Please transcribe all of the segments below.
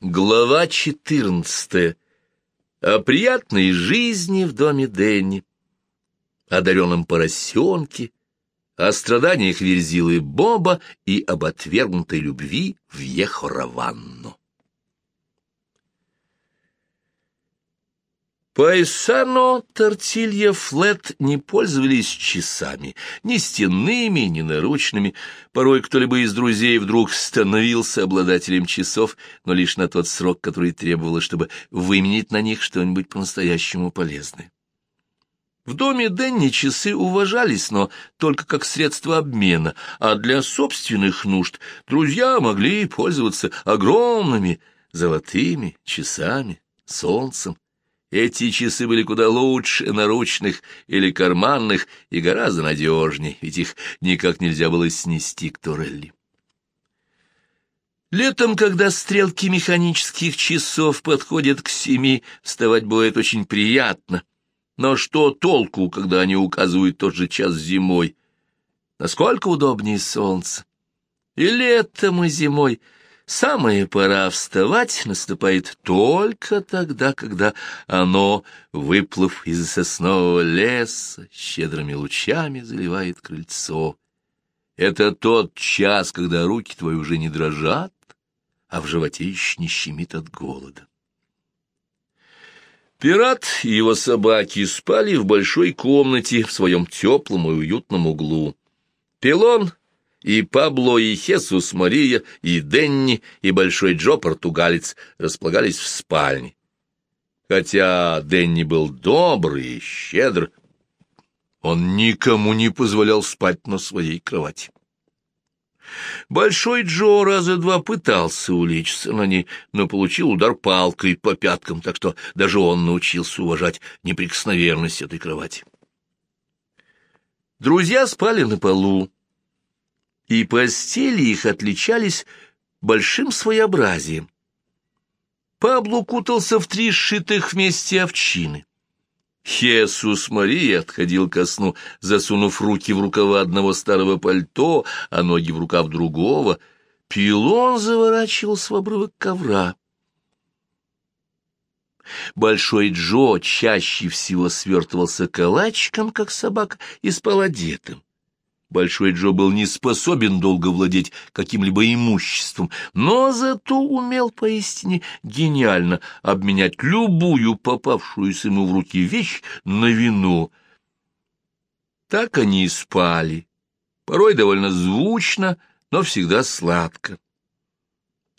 Глава четырнадцатая. О приятной жизни в доме Денни, о дареном поросенке, о страданиях Верзилы Боба и об отвергнутой любви в Ехораванну. Пайсано, Тортилья, Флет не пользовались часами, ни стенными, ни наручными. Порой кто-либо из друзей вдруг становился обладателем часов, но лишь на тот срок, который требовалось, чтобы выменить на них что-нибудь по-настоящему полезное. В доме Денни часы уважались, но только как средство обмена, а для собственных нужд друзья могли пользоваться огромными золотыми часами, солнцем, эти часы были куда лучше наручных или карманных и гораздо надежнее, ведь их никак нельзя было снести к Торелли. Летом, когда стрелки механических часов подходят к семи, вставать будет очень приятно. Но что толку, когда они указывают тот же час зимой? Насколько удобнее солнце? И летом, и зимой — Самая пора вставать наступает только тогда, когда оно, выплыв из соснового леса, щедрыми лучами заливает крыльцо. Это тот час, когда руки твои уже не дрожат, а в животе еще не щемит от голода. Пират и его собаки спали в большой комнате в своем теплом и уютном углу. Пилон и Пабло, и Хесус Мария, и Денни, и Большой Джо, португалец, располагались в спальне. Хотя Денни был добрый и щедр, он никому не позволял спать на своей кровати. Большой Джо раза два пытался улечься на ней, но получил удар палкой по пяткам, так что даже он научился уважать неприкосновенность этой кровати. Друзья спали на полу, и постели их отличались большим своеобразием. Пабло кутался в три сшитых вместе овчины. Хесус Мария отходил ко сну, засунув руки в рукава одного старого пальто, а ноги в рукав другого. Пилон заворачивался в обрывок ковра. Большой Джо чаще всего свертывался калачиком, как собака, и спал одетым. Большой Джо был не способен долго владеть каким-либо имуществом, но зато умел поистине гениально обменять любую попавшуюся ему в руки вещь на вино. Так они и спали, порой довольно звучно, но всегда сладко.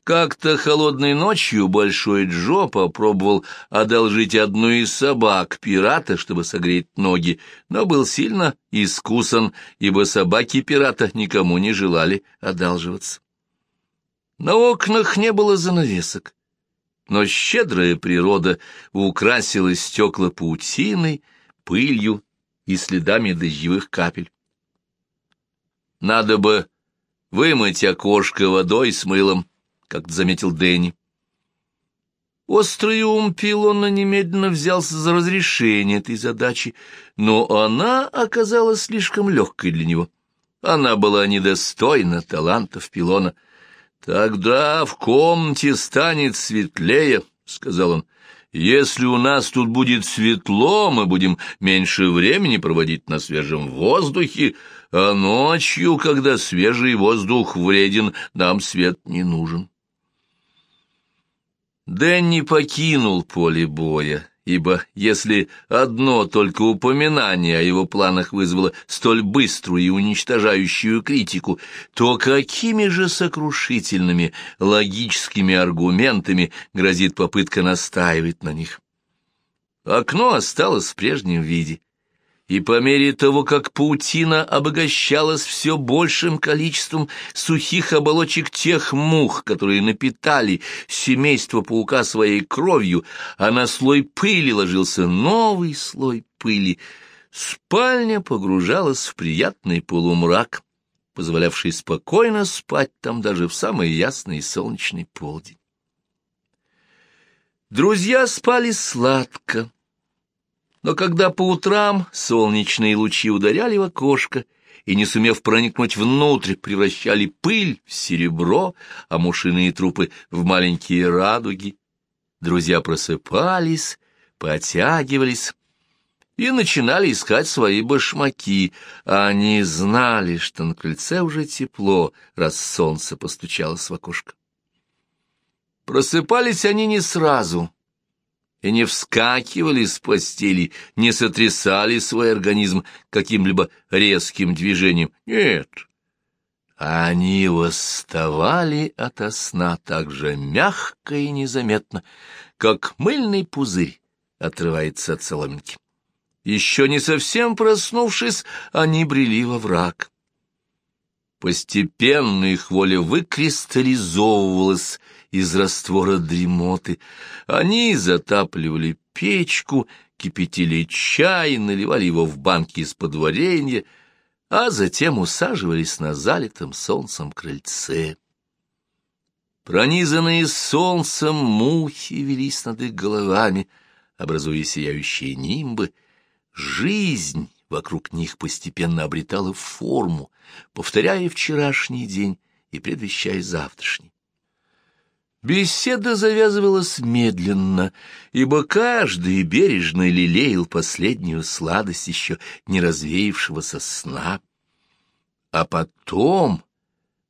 Как-то холодной ночью Большой Джо попробовал одолжить одну из собак пирата, чтобы согреть ноги, но был сильно искусан, ибо собаки пирата никому не желали одалживаться. На окнах не было занавесок, но щедрая природа украсила стекла паутиной, пылью и следами дождевых капель. Надо бы вымыть окошко водой с мылом, как заметил Дэнни. Острый ум Пилона немедленно взялся за разрешение этой задачи, но она оказалась слишком легкой для него. Она была недостойна талантов Пилона. «Тогда в комнате станет светлее», — сказал он. «Если у нас тут будет светло, мы будем меньше времени проводить на свежем воздухе, а ночью, когда свежий воздух вреден, нам свет не нужен». Дэнни покинул поле боя, ибо если одно только упоминание о его планах вызвало столь быструю и уничтожающую критику, то какими же сокрушительными логическими аргументами грозит попытка настаивать на них? Окно осталось в прежнем виде, и по мере того, как паутина обогащалась все большим количеством сухих оболочек тех мух, которые напитали семейство паука своей кровью, а на слой пыли ложился новый слой пыли, спальня погружалась в приятный полумрак, позволявший спокойно спать там даже в самый ясный солнечный полдень. Друзья спали сладко но когда по утрам солнечные лучи ударяли в окошко и, не сумев проникнуть внутрь, превращали пыль в серебро, а мушиные трупы в маленькие радуги. Друзья просыпались, потягивались и начинали искать свои башмаки. Они знали, что на крыльце уже тепло, раз солнце постучалось в окошко. Просыпались они не сразу и не вскакивали с постели, не сотрясали свой организм каким-либо резким движением. Нет, они восставали ото сна так же мягко и незаметно, как мыльный пузырь отрывается от соломинки. Еще не совсем проснувшись, они брели во враг. Постепенно их воля выкристаллизовывалась из раствора дремоты. Они затапливали печку, кипятили чай, наливали его в банки из-под варенья, а затем усаживались на залитом солнцем крыльце. Пронизанные солнцем мухи велись над их головами, образуя сияющие нимбы. Жизнь вокруг них постепенно обретала форму, повторяя вчерашний день и предвещая завтрашний. Беседа завязывалась медленно, ибо каждый бережно лелеял последнюю сладость еще не развеявшегося сна. А потом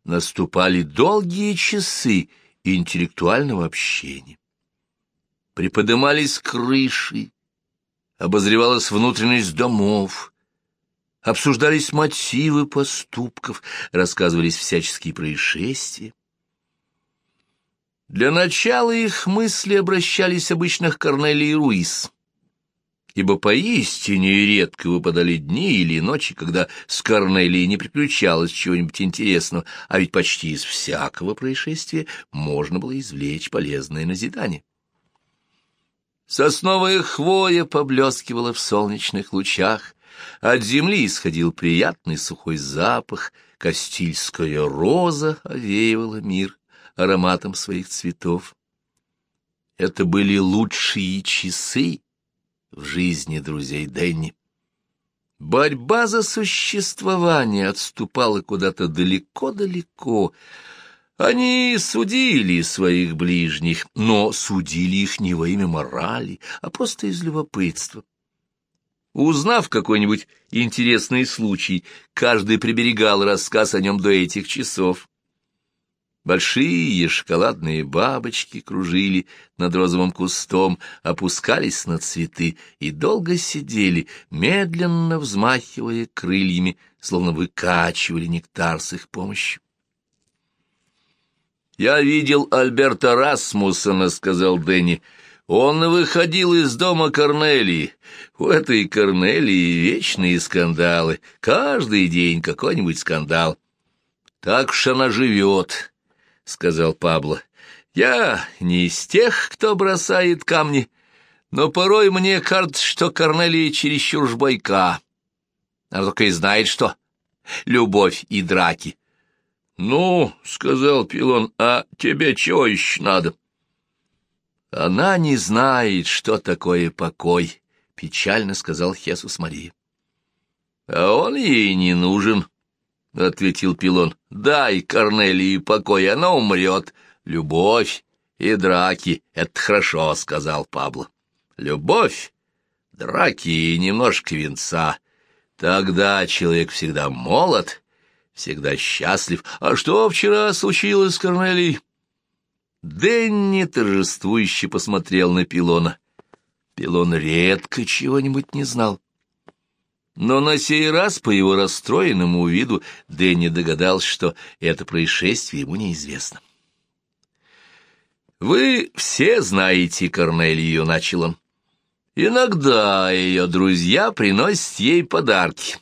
наступали долгие часы интеллектуального общения. Приподымались крыши, обозревалась внутренность домов, обсуждались мотивы поступков, рассказывались всяческие происшествия. Для начала их мысли обращались обычно к Корнелии Руис, ибо поистине редко выпадали дни или ночи, когда с Корнелией не приключалось чего-нибудь интересного, а ведь почти из всякого происшествия можно было извлечь полезное назидание. Сосновая хвоя поблескивала в солнечных лучах, от земли исходил приятный сухой запах, Кастильская роза овеивала мир ароматом своих цветов. Это были лучшие часы в жизни друзей Дэнни. Борьба за существование отступала куда-то далеко-далеко. Они судили своих ближних, но судили их не во имя морали, а просто из любопытства. Узнав какой-нибудь интересный случай, каждый приберегал рассказ о нем до этих часов. Большие шоколадные бабочки кружили над розовым кустом, опускались на цветы и долго сидели, медленно взмахивая крыльями, словно выкачивали нектар с их помощью. «Я видел Альберта Расмуссона», — сказал Дэнни. «Он выходил из дома Корнелии. У этой Корнелии вечные скандалы. Каждый день какой-нибудь скандал. Так уж она живет». — сказал Пабло. «Я не из тех, кто бросает камни, но порой мне кажется, что Корнелия чересчур уж бойка. Она только и знает, что любовь и драки». «Ну, — сказал Пилон, — а тебе чего еще надо?» «Она не знает, что такое покой», — печально сказал Хесус Мария. «А он ей не нужен», — ответил Пилон. — Дай Корнелии покой, она умрет. Любовь и драки — это хорошо, — сказал Пабло. Любовь, драки и немножко венца. Тогда человек всегда молод, всегда счастлив. А что вчера случилось с Корнелией? Дэнни торжествующе посмотрел на Пилона. Пилон редко чего-нибудь не знал. Но на сей раз, по его расстроенному виду, Дэнни догадался, что это происшествие ему неизвестно. «Вы все знаете Корнелию», — начал он. «Иногда ее друзья приносят ей подарки.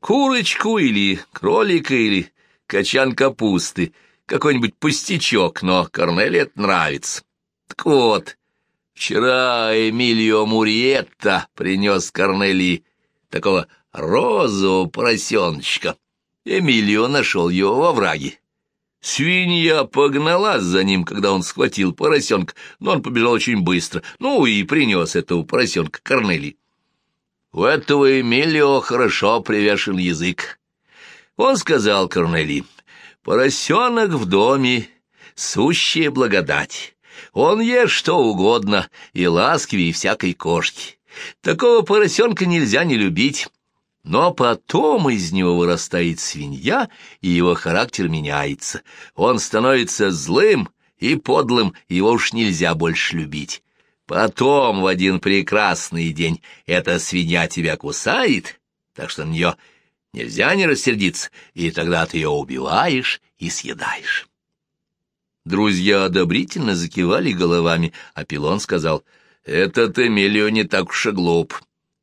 Курочку или кролика или качан капусты, какой-нибудь пустячок, но Корнелии это нравится. Так вот, вчера Эмилио Муриетта принес Корнелии такого розового поросеночка. Эмилио нашел его во враге. Свинья погналась за ним, когда он схватил поросенка, но он побежал очень быстро, ну и принес этого поросенка Корнелии. У этого Эмилио хорошо привешен язык. Он сказал Корнели, «Поросенок в доме, сущая благодать. Он ест что угодно, и ласковее всякой кошки. Такого поросенка нельзя не любить». Но потом из него вырастает свинья, и его характер меняется. Он становится злым и подлым, его уж нельзя больше любить. Потом в один прекрасный день эта свинья тебя кусает, так что на нее нельзя не рассердиться, и тогда ты ее убиваешь и съедаешь. Друзья одобрительно закивали головами, а Пилон сказал, «Этот Эмилио не так уж и глуп.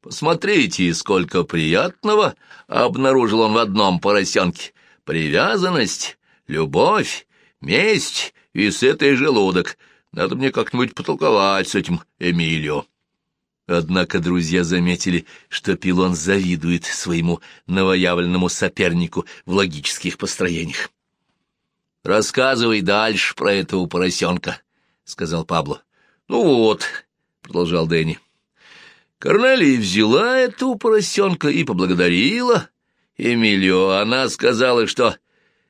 Посмотрите, сколько приятного обнаружил он в одном поросенке. Привязанность, любовь, месть и сытый желудок. Надо мне как-нибудь потолковать с этим Эмилио». Однако друзья заметили, что Пилон завидует своему новоявленному сопернику в логических построениях. «Рассказывай дальше про этого поросенка», — сказал Пабло. «Ну вот», — продолжал Дэнни. Корнелия взяла этого поросенка и поблагодарила Эмилио. Она сказала, что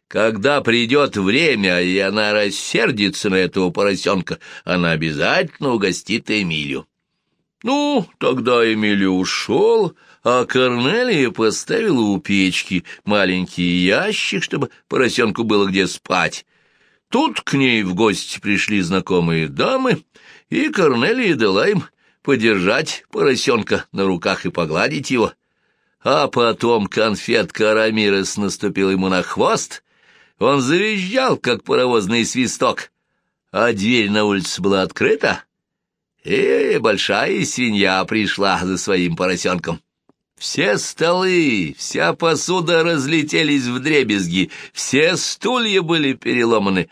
когда придет время, и она рассердится на этого поросенка, она обязательно угостит Эмилию. Ну, тогда Эмилио ушел, а Корнелия поставила у печки маленький ящик, чтобы поросенку было где спать. Тут к ней в гости пришли знакомые дамы, и Корнелия дала им подержать поросенка на руках и погладить его. А потом конфетка Рамирес наступил ему на хвост, он завизжал, как паровозный свисток, а дверь на улице была открыта, и большая свинья пришла за своим поросенком. Все столы, вся посуда разлетелись в дребезги, все стулья были переломаны,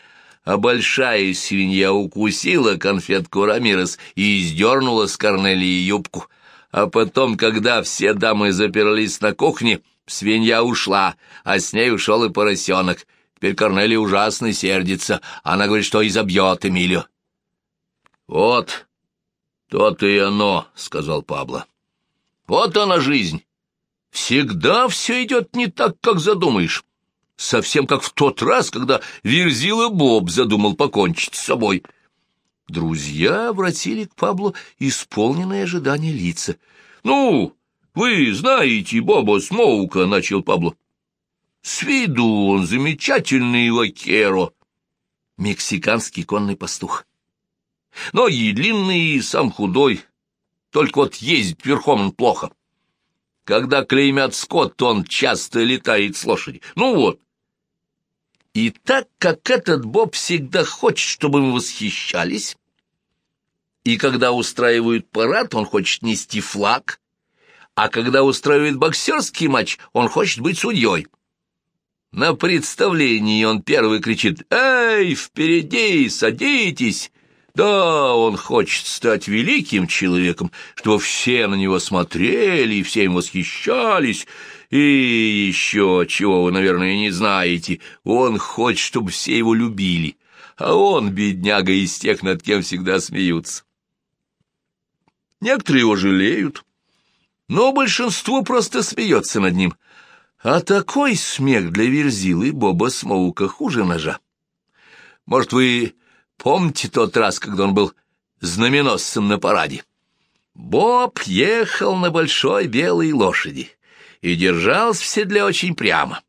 а большая свинья укусила конфетку Рамирес и издернула с Корнелии юбку. А потом, когда все дамы заперлись на кухне, свинья ушла, а с ней ушел и поросенок. Теперь Корнелия ужасно сердится. Она говорит, что изобьет Эмилию. — Вот, то-то и оно, — сказал Пабло. — Вот она жизнь. Всегда все идет не так, как задумаешь. Совсем как в тот раз, когда Верзила Боб задумал покончить с собой. Друзья обратили к Паблу исполненные ожидания лица. — Ну, вы знаете Боба Смоука, — начал Пабло. С виду он замечательный вакеро, мексиканский конный пастух. Но и длинный, и сам худой, только вот ездить верхом он плохо. Когда клеймят скот, то он часто летает с лошади. Ну вот. И так как этот Боб всегда хочет, чтобы мы восхищались, и когда устраивают парад, он хочет нести флаг, а когда устраивает боксерский матч, он хочет быть судьей. На представлении он первый кричит «Эй, впереди, садитесь!» Да, он хочет стать великим человеком, чтобы все на него смотрели и все им восхищались. И еще, чего вы, наверное, не знаете, он хочет, чтобы все его любили, а он, бедняга, из тех, над кем всегда смеются. Некоторые его жалеют, но большинство просто смеется над ним — а такой смех для Верзилы Боба Смоука хуже ножа. Может, вы помните тот раз, когда он был знаменосцем на параде? Боб ехал на большой белой лошади и держался в седле очень прямо.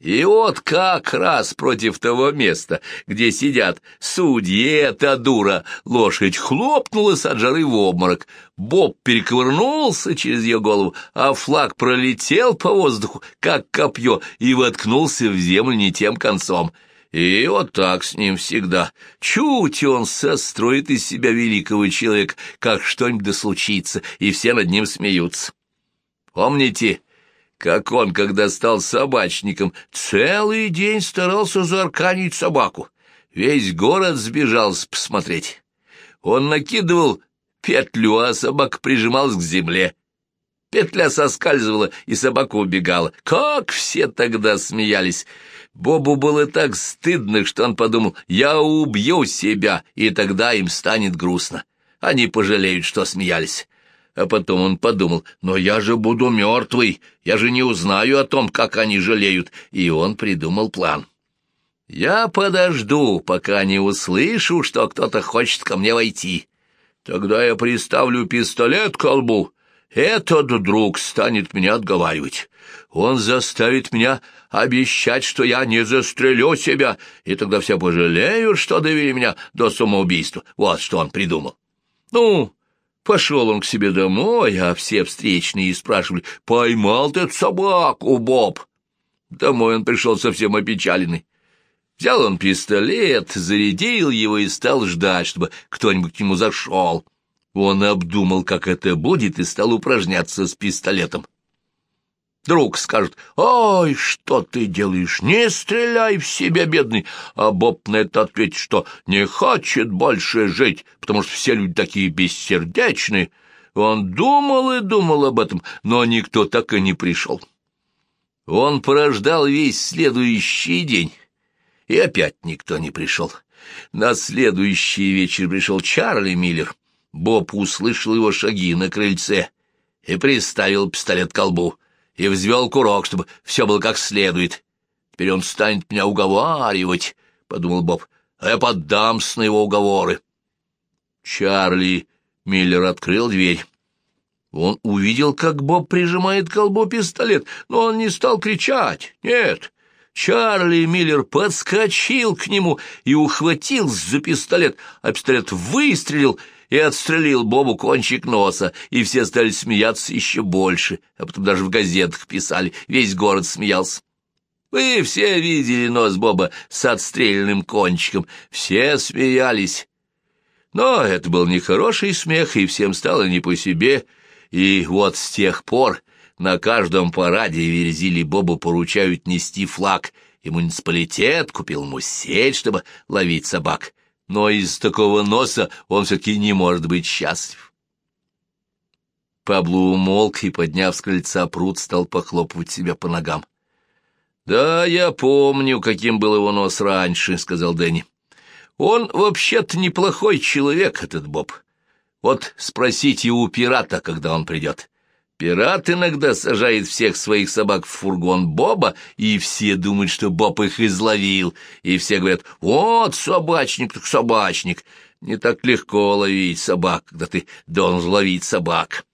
И вот как раз против того места, где сидят судьи, эта дура лошадь хлопнулась от жары в обморок. Боб перековырнулся через ее голову, а флаг пролетел по воздуху, как копье, и воткнулся в землю не тем концом. И вот так с ним всегда. Чуть он состроит из себя великого человека, как что-нибудь да случится, и все над ним смеются. Помните, как он, когда стал собачником, целый день старался заарканить собаку. Весь город сбежался посмотреть. Он накидывал петлю, а собака прижималась к земле. Петля соскальзывала, и собака убегала. Как все тогда смеялись! Бобу было так стыдно, что он подумал, я убью себя, и тогда им станет грустно. Они пожалеют, что смеялись. А потом он подумал, но я же буду мертвый, я же не узнаю о том, как они жалеют, и он придумал план. Я подожду, пока не услышу, что кто-то хочет ко мне войти. Тогда я приставлю пистолет к колбу. Этот друг станет меня отговаривать. Он заставит меня обещать, что я не застрелю себя, и тогда все пожалеют, что довели меня до самоубийства. Вот что он придумал. Ну, пошел он к себе домой, а все встречные спрашивали, поймал ты собаку, Боб? Домой он пришел совсем опечаленный. Взял он пистолет, зарядил его и стал ждать, чтобы кто-нибудь к нему зашел. Он обдумал, как это будет, и стал упражняться с пистолетом. Друг скажет, «Ой, что ты делаешь? Не стреляй в себя, бедный!» А Боб на это ответит, что не хочет больше жить, потому что все люди такие бессердечные. Он думал и думал об этом, но никто так и не пришел. Он порождал весь следующий день, и опять никто не пришел. На следующий вечер пришел Чарли Миллер. Боб услышал его шаги на крыльце и приставил пистолет к колбу и взвел курок, чтобы все было как следует. Теперь он станет меня уговаривать, — подумал Боб, — а я поддамся на его уговоры. Чарли Миллер открыл дверь. Он увидел, как Боб прижимает к колбу пистолет, но он не стал кричать. Нет, Чарли Миллер подскочил к нему и ухватил за пистолет, а пистолет выстрелил — и отстрелил Бобу кончик носа, и все стали смеяться еще больше, а потом даже в газетах писали, весь город смеялся. Вы все видели нос Боба с отстрелянным кончиком, все смеялись. Но это был нехороший смех, и всем стало не по себе, и вот с тех пор на каждом параде Верзили Бобу поручают нести флаг, и муниципалитет купил ему сеть, чтобы ловить собак но из такого носа он все-таки не может быть счастлив. Пабло умолк и, подняв с крыльца пруд, стал похлопывать себя по ногам. «Да, я помню, каким был его нос раньше», — сказал Дэнни. «Он вообще-то неплохой человек, этот Боб. Вот спросите у пирата, когда он придет. Пират иногда сажает всех своих собак в фургон Боба, и все думают, что Боб их изловил, и все говорят «Вот собачник, так собачник». Не так легко ловить собак, когда ты должен ловить собак.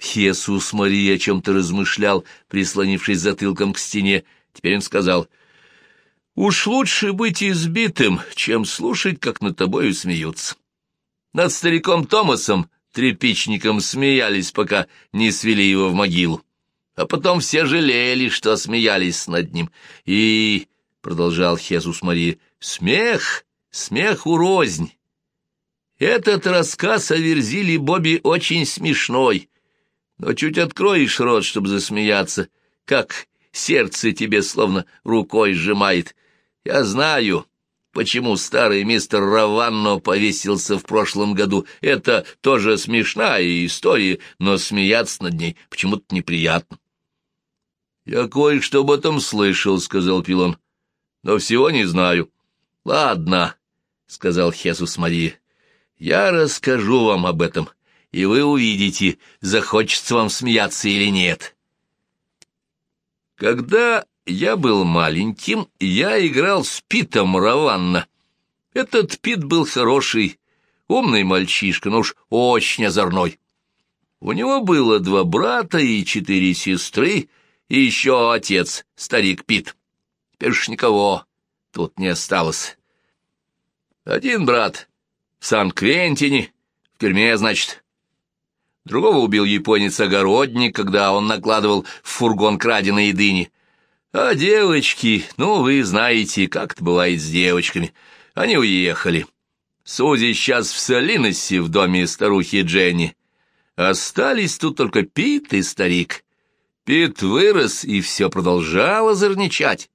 Хесус Мария о чем-то размышлял, прислонившись затылком к стене. Теперь он сказал, «Уж лучше быть избитым, чем слушать, как над тобою смеются». Над стариком Томасом тряпичником смеялись, пока не свели его в могилу. А потом все жалели, что смеялись над ним. И, — продолжал Хесус Мария, — смех, смех урознь. Этот рассказ о Верзиле Бобби очень смешной, но чуть откроешь рот, чтобы засмеяться, как сердце тебе словно рукой сжимает. Я знаю, почему старый мистер Раванно повесился в прошлом году. Это тоже смешная история, но смеяться над ней почему-то неприятно. — Я кое-что об этом слышал, — сказал Пилон, — но всего не знаю. — Ладно, — сказал Хесус Мария, — я расскажу вам об этом, и вы увидите, захочется вам смеяться или нет. Когда я был маленьким, я играл с Питом Раванна. Этот Пит был хороший, умный мальчишка, но уж очень озорной. У него было два брата и четыре сестры, и еще отец, старик Пит. Теперь уж никого тут не осталось. Один брат в Сан-Квентине, в тюрьме, значит. Другого убил японец-огородник, когда он накладывал в фургон краденые дыни. А девочки, ну, вы знаете, как это бывает с девочками. Они уехали. Сузи сейчас в Солиносе в доме старухи Дженни. Остались тут только Пит и старик. Пит вырос и все продолжал озорничать.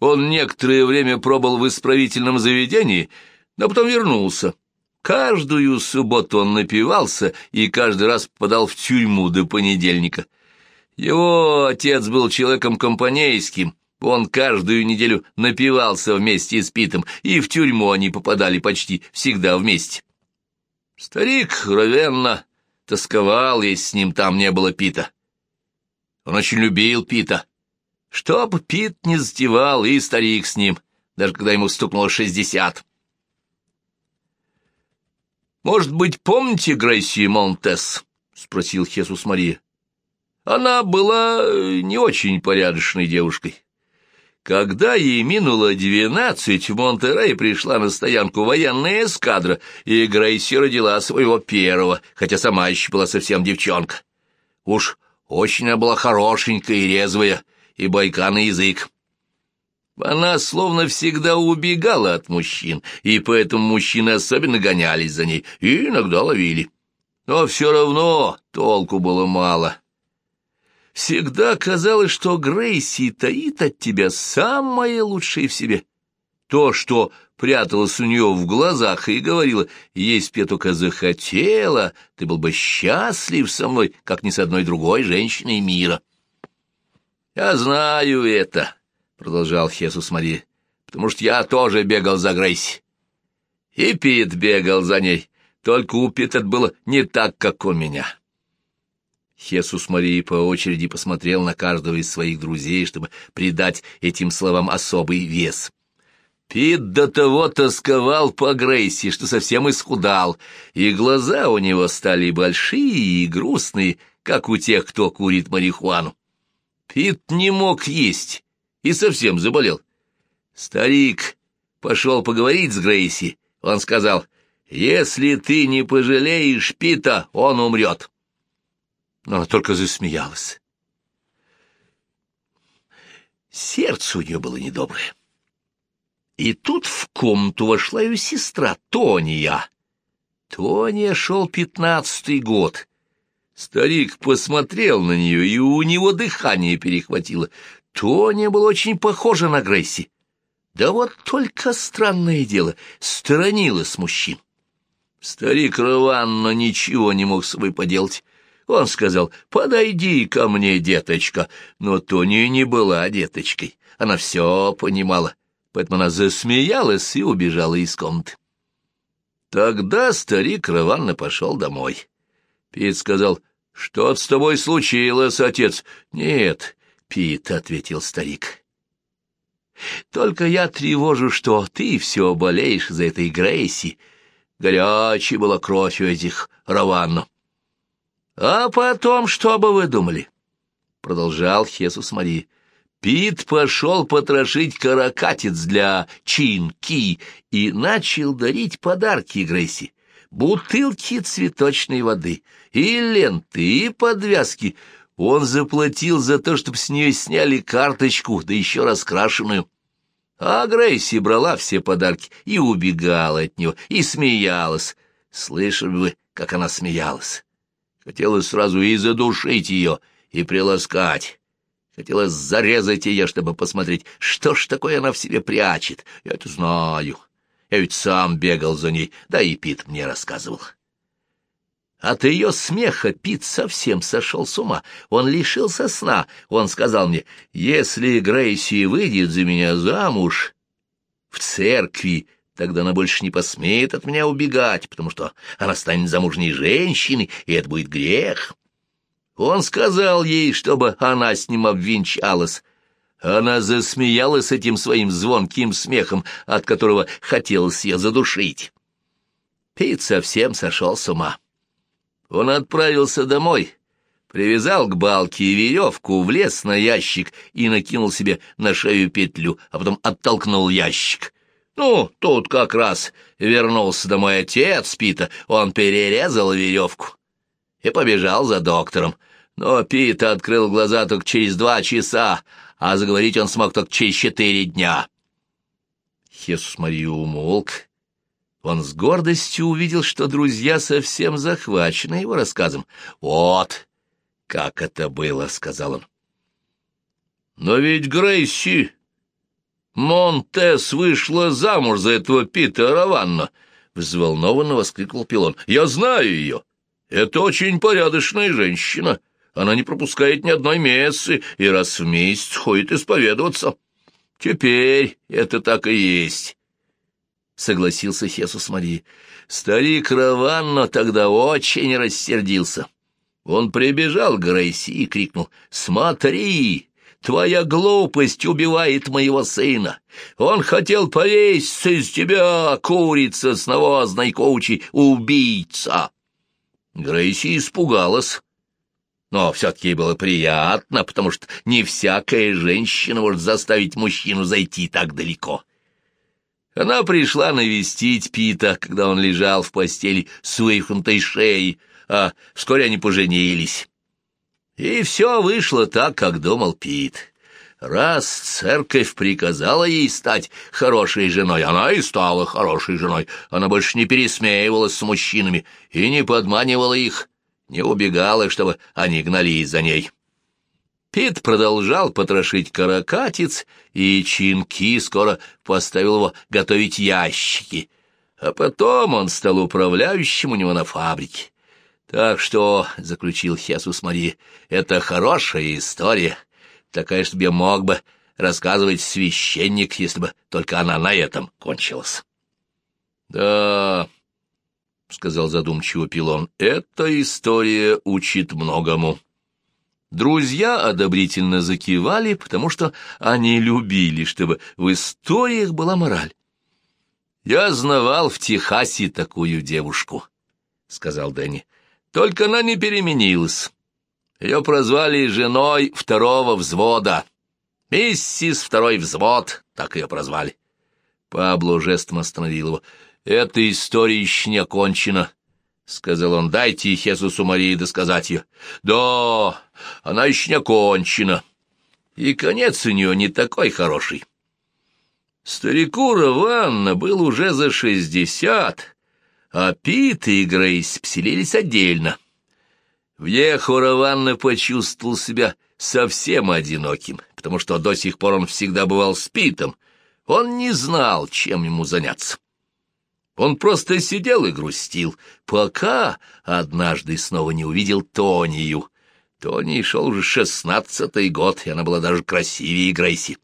Он некоторое время пробыл в исправительном заведении, но потом вернулся. Каждую субботу он напивался и каждый раз попадал в тюрьму до понедельника. Его отец был человеком компанейским, он каждую неделю напивался вместе с Питом, и в тюрьму они попадали почти всегда вместе. Старик ровенно тосковал, если с ним там не было Пита. Он очень любил Пита. Чтоб Пит не затевал, и старик с ним, даже когда ему стукнуло шестьдесят. «Может быть, помните Грейси Монтес?» — спросил Хесус Мария. Она была э, не очень порядочной девушкой. Когда ей минуло двенадцать, в Монтерей пришла на стоянку военная эскадра, и Грейси родила своего первого, хотя сама еще была совсем девчонка. Уж очень она была хорошенькая и резвая, и бойка на язык. Она словно всегда убегала от мужчин, и поэтому мужчины особенно гонялись за ней и иногда ловили. Но все равно толку было мало. Всегда казалось, что Грейси таит от тебя самое лучшее в себе. То, что пряталось у нее в глазах и говорила, «Есть б я только захотела, ты был бы счастлив со мной, как ни с одной другой женщиной мира». «Я знаю это», — продолжал Хесус Мария, «потому что я тоже бегал за Грейси. И Пит бегал за ней, только у Пита было не так, как у меня». Хесус Марии по очереди посмотрел на каждого из своих друзей, чтобы придать этим словам особый вес. Пит до того тосковал по Грейси, что совсем исхудал, и глаза у него стали большие и грустные, как у тех, кто курит марихуану. Пит не мог есть и совсем заболел. Старик пошел поговорить с Грейси. Он сказал, «Если ты не пожалеешь Пита, он умрет» но она только засмеялась. Сердце у нее было недоброе. И тут в комнату вошла ее сестра Тония. Тония шел пятнадцатый год. Старик посмотрел на нее, и у него дыхание перехватило. Тония была очень похожа на Грейси. Да вот только странное дело, сторонилась мужчин. Старик Раванна ничего не мог с собой поделать. Он сказал, «Подойди ко мне, деточка». Но Тони не была деточкой. Она все понимала, поэтому она засмеялась и убежала из комнаты. Тогда старик рванно пошел домой. Пит сказал, «Что с тобой случилось, отец?» «Нет, Пит», — ответил старик. «Только я тревожу, что ты все болеешь за этой Грейси. Горячей была кровь у этих Раванну. А потом что бы вы думали? Продолжал Хесус Мари. Пит пошел потрошить каракатиц для Чинки и начал дарить подарки Грейси. Бутылки цветочной воды, и ленты, и подвязки. Он заплатил за то, чтобы с нее сняли карточку, да еще раскрашенную. А Грейси брала все подарки и убегала от него, и смеялась. Слышали бы как она смеялась. Хотелось сразу и задушить ее, и приласкать. Хотелось зарезать ее, чтобы посмотреть, что ж такое она в себе прячет. Я это знаю. Я ведь сам бегал за ней, да и Пит мне рассказывал. От ее смеха Пит совсем сошел с ума. Он лишился сна. Он сказал мне, если Грейси выйдет за меня замуж в церкви, Тогда она больше не посмеет от меня убегать, потому что она станет замужней женщиной, и это будет грех. Он сказал ей, чтобы она с ним обвенчалась. Она засмеялась этим своим звонким смехом, от которого хотелось ее задушить. Пит совсем сошел с ума. Он отправился домой, привязал к балке веревку, влез на ящик и накинул себе на шею петлю, а потом оттолкнул ящик. Ну, тут как раз вернулся домой отец Пита, он перерезал веревку и побежал за доктором. Но Пита открыл глаза только через два часа, а заговорить он смог только через четыре дня. Хесус Мария умолк. Он с гордостью увидел, что друзья совсем захвачены его рассказом. «Вот как это было», — сказал он. «Но ведь Грейси Монтес вышла замуж за этого Пита Раванна!» — взволнованно воскликнул Пилон. «Я знаю ее. Это очень порядочная женщина. Она не пропускает ни одной мессы и раз в месяц ходит исповедоваться. Теперь это так и есть». — согласился Хесус Марии. Старик Раванно тогда очень рассердился. Он прибежал к Грейси и крикнул «Смотри, твоя глупость убивает моего сына! Он хотел повеситься из тебя, курица с навозной кучей, убийца!» Грейси испугалась. Но все-таки ей было приятно, потому что не всякая женщина может заставить мужчину зайти так далеко. Она пришла навестить Пита, когда он лежал в постели с вывихнутой шеей, а вскоре они поженились. И все вышло так, как думал Пит. Раз церковь приказала ей стать хорошей женой, она и стала хорошей женой. Она больше не пересмеивалась с мужчинами и не подманивала их, не убегала, чтобы они гнались за ней. Пит продолжал потрошить каракатиц, и Чинки скоро поставил его готовить ящики. А потом он стал управляющим у него на фабрике. Так что, — заключил Хесус Мари, — это хорошая история, такая, чтобы я мог бы рассказывать священник, если бы только она на этом кончилась. — Да, — сказал задумчиво Пилон, — эта история учит многому. Друзья одобрительно закивали, потому что они любили, чтобы в историях была мораль. «Я знавал в Техасе такую девушку», — сказал Дэнни. «Только она не переменилась. Ее прозвали женой второго взвода. Миссис второй взвод, так ее прозвали». Пабло жестом остановил его. «Эта история еще не окончена», — сказал он, — дайте Хесусу Марии досказать ее. — Да, она еще не окончена. И конец у нее не такой хороший. Старику Раванна был уже за шестьдесят, а Пит и Грейс поселились отдельно. В Еху Раванна почувствовал себя совсем одиноким, потому что до сих пор он всегда бывал с Питом. Он не знал, чем ему заняться. Он просто сидел и грустил, пока однажды снова не увидел Тонию. Тони шел уже шестнадцатый год, и она была даже красивее Грейси.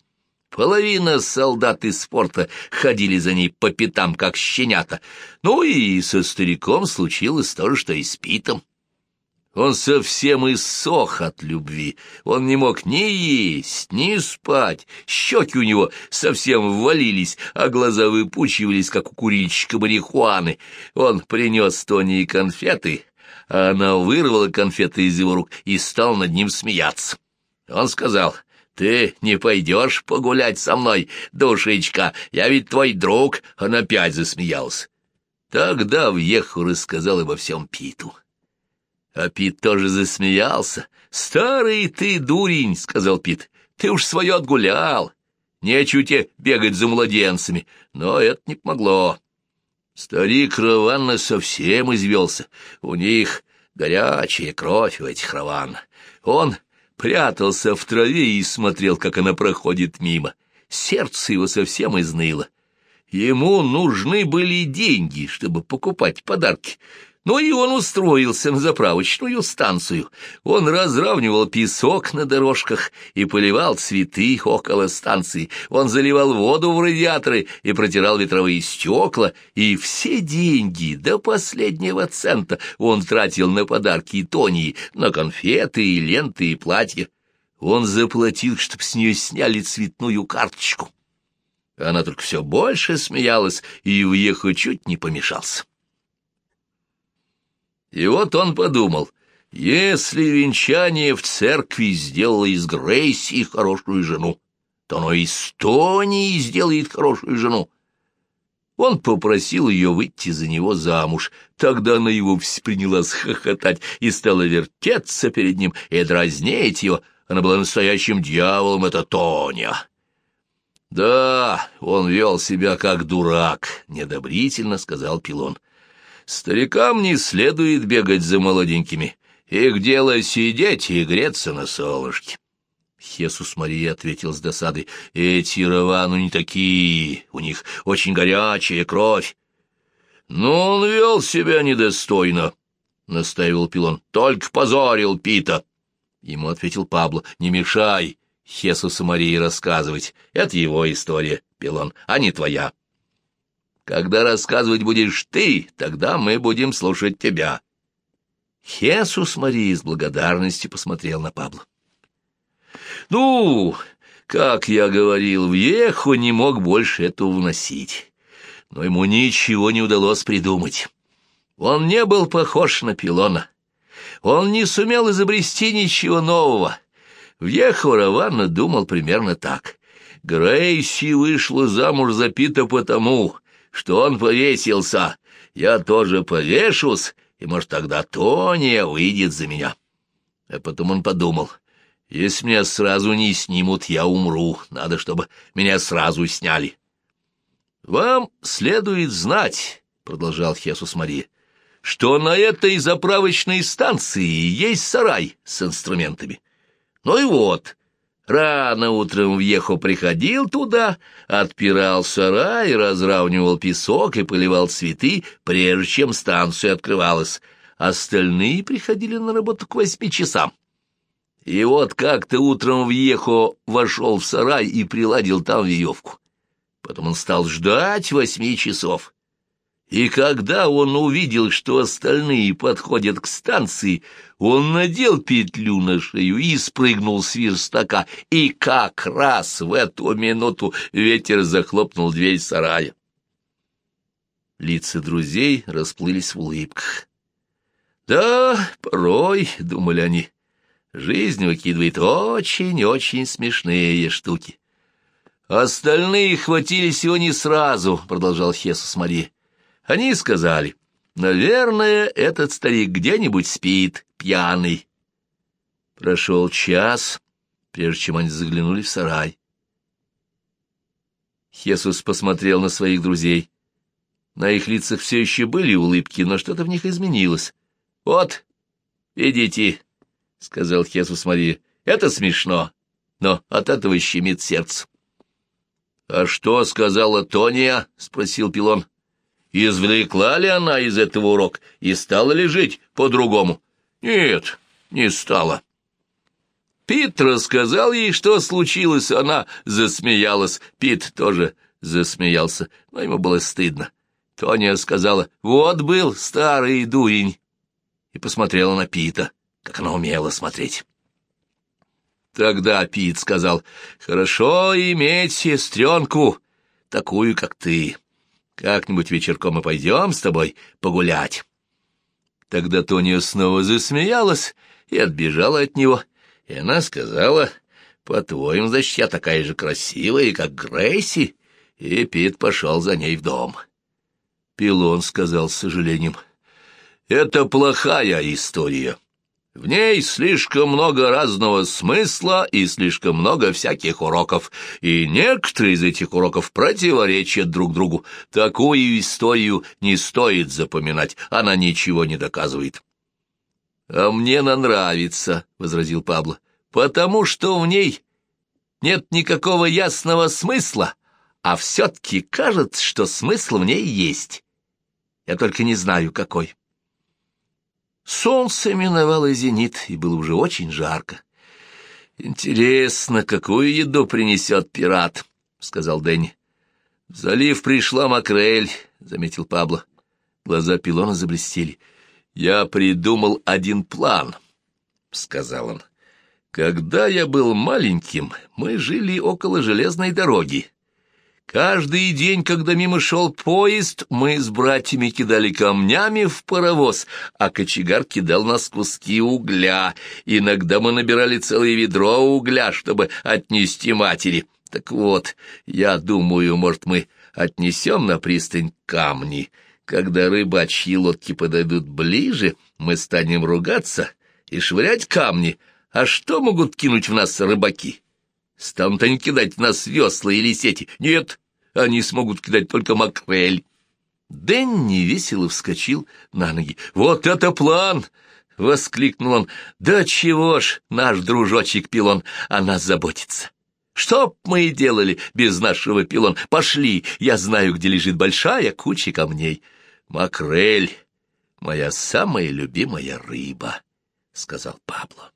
Половина солдат из спорта ходили за ней по пятам, как щенята. Ну и со стариком случилось то же, что и с Питом. Он совсем иссох от любви. Он не мог ни есть, ни спать. Щеки у него совсем ввалились, а глаза выпучивались, как у курильщика марихуаны. Он принес Тони конфеты, а она вырвала конфеты из его рук и стал над ним смеяться. Он сказал, «Ты не пойдешь погулять со мной, душечка? Я ведь твой друг!» Он опять засмеялся. Тогда въехал и рассказал обо всем Питу. А Пит тоже засмеялся. «Старый ты дурень!» — сказал Пит. «Ты уж свое отгулял. Нечего тебе бегать за младенцами». Но это не помогло. Старик Раванна совсем извелся. У них горячая кровь у этих Раван. Он прятался в траве и смотрел, как она проходит мимо. Сердце его совсем изныло. Ему нужны были деньги, чтобы покупать подарки, но и он устроился на заправочную станцию. Он разравнивал песок на дорожках и поливал цветы около станции. Он заливал воду в радиаторы и протирал ветровые стекла. И все деньги до последнего цента он тратил на подарки Тонии, на конфеты и ленты и платья. Он заплатил, чтобы с нее сняли цветную карточку. Она только все больше смеялась и уехать чуть не помешался. И вот он подумал, если венчание в церкви сделало из Грейси хорошую жену, то оно из Тони сделает хорошую жену. Он попросил ее выйти за него замуж. Тогда она его принялась хохотать и стала вертеться перед ним и дразнить его. Она была настоящим дьяволом, это Тоня. «Да, он вел себя как дурак», — недобрительно сказал Пилон. Старикам не следует бегать за молоденькими. Их дело сидеть и греться на солнышке. Хесус Мария ответил с досадой. Эти равану не такие, у них очень горячая кровь. Но он вел себя недостойно, — настаивал Пилон. Только позорил Пита. Ему ответил Пабло. Не мешай Хесусу Марии рассказывать. Это его история, Пилон, а не твоя. Когда рассказывать будешь ты, тогда мы будем слушать тебя. Хесус Мария с благодарностью посмотрел на Пабло. Ну, как я говорил, Вьехо не мог больше этого вносить, но ему ничего не удалось придумать. Он не был похож на Пилона. Он не сумел изобрести ничего нового. Вьехо Раванна думал примерно так. Грейси вышла замуж за Пита потому, что он повесился. Я тоже повешусь, и, может, тогда Тония выйдет за меня. А потом он подумал, если меня сразу не снимут, я умру. Надо, чтобы меня сразу сняли. «Вам следует знать», — продолжал Хесус Мария, — «что на этой заправочной станции есть сарай с инструментами. Ну и вот, Рано утром въехал приходил туда, отпирал сарай, разравнивал песок и поливал цветы, прежде чем станция открывалась. Остальные приходили на работу к восьми часам. И вот как-то утром въехал, вошел в сарай и приладил там веревку. Потом он стал ждать восьми часов. И когда он увидел, что остальные подходят к станции, он надел петлю на шею и спрыгнул с верстака, и как раз в эту минуту ветер захлопнул дверь сарая. Лица друзей расплылись в улыбках. «Да, порой, — думали они, — жизнь выкидывает очень-очень смешные штуки». «Остальные хватились его не сразу», — продолжал Хесус Мария. Они сказали, наверное, этот старик где-нибудь спит, пьяный. Прошел час, прежде чем они заглянули в сарай. Хесус посмотрел на своих друзей. На их лицах все еще были улыбки, но что-то в них изменилось. — Вот, идите, — сказал Хесус Мария, — это смешно, но от этого щемит сердце. — А что сказала Тония? — спросил Пилон. Извлекла ли она из этого урок и стала ли жить по-другому? Нет, не стала. Пит рассказал ей, что случилось, она засмеялась. Пит тоже засмеялся, но ему было стыдно. Тоня сказала, вот был старый дурень, и посмотрела на Пита, как она умела смотреть. Тогда Пит сказал, хорошо иметь сестренку, такую, как ты. Как-нибудь вечерком мы пойдем с тобой погулять. Тогда Тоня снова засмеялась и отбежала от него, и она сказала, «По-твоему, значит, я такая же красивая, как Грейси?» И Пит пошел за ней в дом. Пилон сказал с сожалением, «Это плохая история». В ней слишком много разного смысла и слишком много всяких уроков, и некоторые из этих уроков противоречат друг другу. Такую историю не стоит запоминать, она ничего не доказывает. — А мне она нравится, — возразил Пабло, — потому что в ней нет никакого ясного смысла, а все-таки кажется, что смысл в ней есть. Я только не знаю, какой. Солнце миновало зенит, и было уже очень жарко. «Интересно, какую еду принесет пират?» — сказал Дэнни. «В залив пришла макрель», — заметил Пабло. Глаза Пилона заблестели. «Я придумал один план», — сказал он. «Когда я был маленьким, мы жили около железной дороги. Каждый день, когда мимо шел поезд, мы с братьями кидали камнями в паровоз, а кочегар кидал нас куски угля. Иногда мы набирали целое ведро угля, чтобы отнести матери. Так вот, я думаю, может, мы отнесем на пристань камни. Когда рыбачьи лодки подойдут ближе, мы станем ругаться и швырять камни. А что могут кинуть в нас рыбаки?» Станут они кидать нас весла или сети? Нет, они смогут кидать только макрель. Дэнни весело вскочил на ноги. «Вот это план!» — воскликнул он. «Да чего ж, наш дружочек Пилон о нас заботится!» Что б мы делали без нашего пилон? Пошли, я знаю, где лежит большая куча камней. Макрель — моя самая любимая рыба, — сказал Пабло.